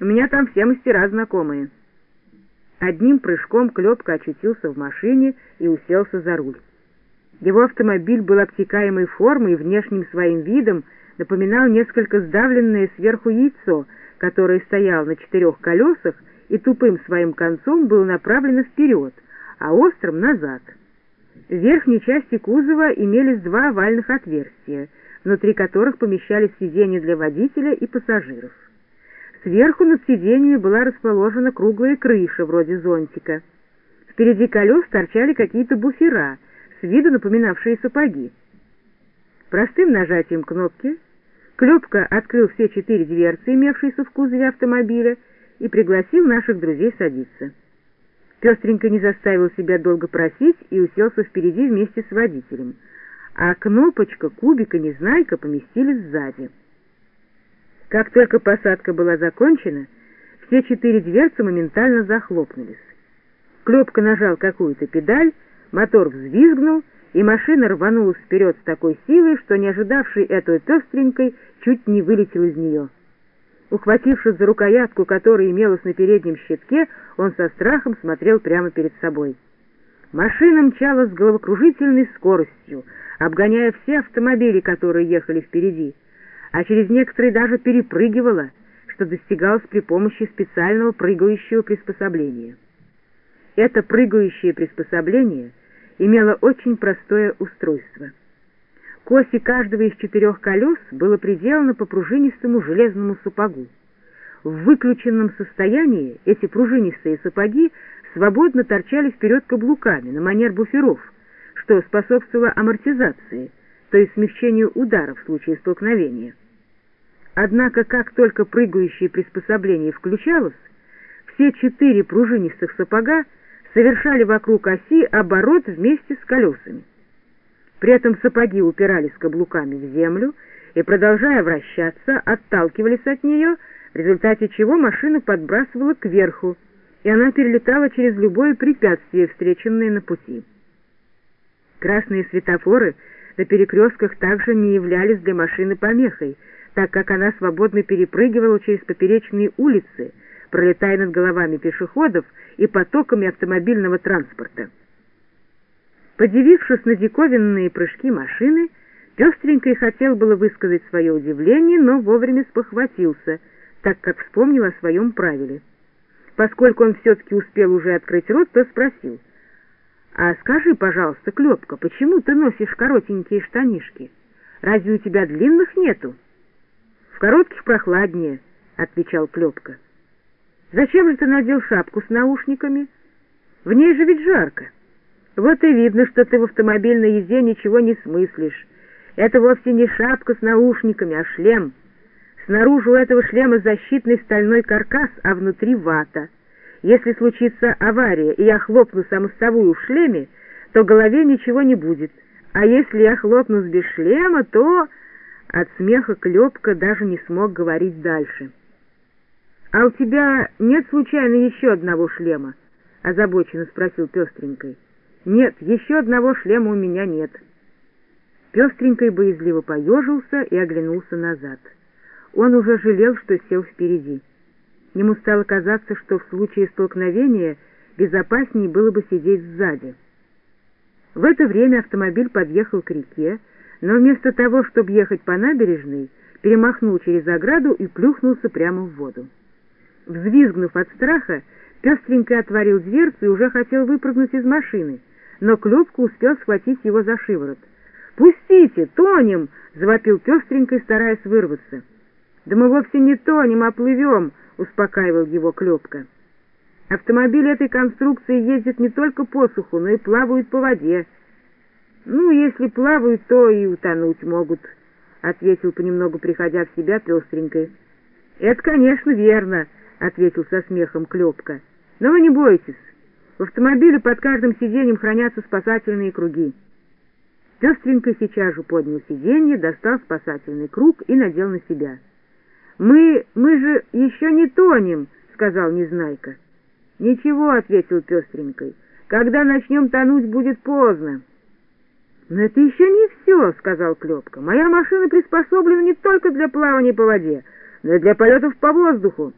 У меня там все мастера знакомые». Одним прыжком Клепка очутился в машине и уселся за руль. Его автомобиль был обтекаемой формы и внешним своим видом напоминал несколько сдавленное сверху яйцо, которое стояло на четырех колесах и тупым своим концом было направлено вперед, а острым — назад. В верхней части кузова имелись два овальных отверстия, внутри которых помещались сиденья для водителя и пассажиров. Сверху над сиденьями была расположена круглая крыша, вроде зонтика. Впереди колес торчали какие-то буфера, с виду напоминавшие сапоги. Простым нажатием кнопки Клепка открыл все четыре дверцы, имевшиеся в кузове автомобиля, и пригласил наших друзей садиться. Пестренько не заставил себя долго просить и уселся впереди вместе с водителем, а кнопочка, кубик и незнайка поместились сзади. Как только посадка была закончена, все четыре дверцы моментально захлопнулись. Клепка нажал какую-то педаль, мотор взвизгнул, и машина рванулась вперед с такой силой, что не ожидавший этого пестренькой чуть не вылетел из нее. Ухватившись за рукоятку, которая имелась на переднем щитке, он со страхом смотрел прямо перед собой. Машина мчалась с головокружительной скоростью, обгоняя все автомобили, которые ехали впереди, а через некоторые даже перепрыгивала, что достигалось при помощи специального прыгающего приспособления. Это прыгающее приспособление имело очень простое устройство — к оси каждого из четырех колес было приделано по пружинистому железному сапогу. В выключенном состоянии эти пружинистые сапоги свободно торчали вперед каблуками на манер буферов, что способствовало амортизации, то есть смягчению удара в случае столкновения. Однако, как только прыгающее приспособление включалось, все четыре пружинистых сапога совершали вокруг оси оборот вместе с колесами. При этом сапоги упирались каблуками в землю и, продолжая вращаться, отталкивались от нее, в результате чего машина подбрасывала кверху, и она перелетала через любое препятствие, встреченное на пути. Красные светофоры на перекрестках также не являлись для машины помехой, так как она свободно перепрыгивала через поперечные улицы, пролетая над головами пешеходов и потоками автомобильного транспорта. Подивившись на диковинные прыжки машины, пестренький хотел было высказать свое удивление, но вовремя спохватился, так как вспомнил о своем правиле. Поскольку он все-таки успел уже открыть рот, то спросил, «А скажи, пожалуйста, Клепка, почему ты носишь коротенькие штанишки? Разве у тебя длинных нету?» «В коротких прохладнее», — отвечал Клепка. «Зачем же ты надел шапку с наушниками? В ней же ведь жарко». Вот и видно, что ты в автомобильной езде ничего не смыслишь. Это вовсе не шапка с наушниками, а шлем. Снаружи у этого шлема защитный стальной каркас, а внутри вата. Если случится авария, и я хлопну самостовую в шлеме, то голове ничего не будет. А если я хлопнусь без шлема, то... От смеха Клепка даже не смог говорить дальше. «А у тебя нет случайно еще одного шлема?» — озабоченно спросил пестренькой. «Нет, еще одного шлема у меня нет». Пестренькой боязливо поежился и оглянулся назад. Он уже жалел, что сел впереди. Ему стало казаться, что в случае столкновения безопаснее было бы сидеть сзади. В это время автомобиль подъехал к реке, но вместо того, чтобы ехать по набережной, перемахнул через ограду и плюхнулся прямо в воду. Взвизгнув от страха, пестренько отворил дверцу и уже хотел выпрыгнуть из машины — но Клюпка успел схватить его за шиворот. «Пустите, тонем!» — завопил пестренькой, стараясь вырваться. «Да мы вовсе не тонем, а плывем!» — успокаивал его Клепка. «Автомобили этой конструкции ездят не только по суху, но и плавают по воде». «Ну, если плавают, то и утонуть могут», — ответил понемногу, приходя в себя пестренькой. «Это, конечно, верно», — ответил со смехом Клепка. «Но вы не бойтесь, в автомобиле под каждым сиденьем хранятся спасательные круги. Пестренько сейчас же поднял сиденье, достал спасательный круг и надел на себя. «Мы... мы же еще не тонем», — сказал Незнайка. «Ничего», — ответил Пестренькой, — «когда начнем тонуть, будет поздно». «Но это еще не все», — сказал Клепка. «Моя машина приспособлена не только для плавания по воде, но и для полетов по воздуху.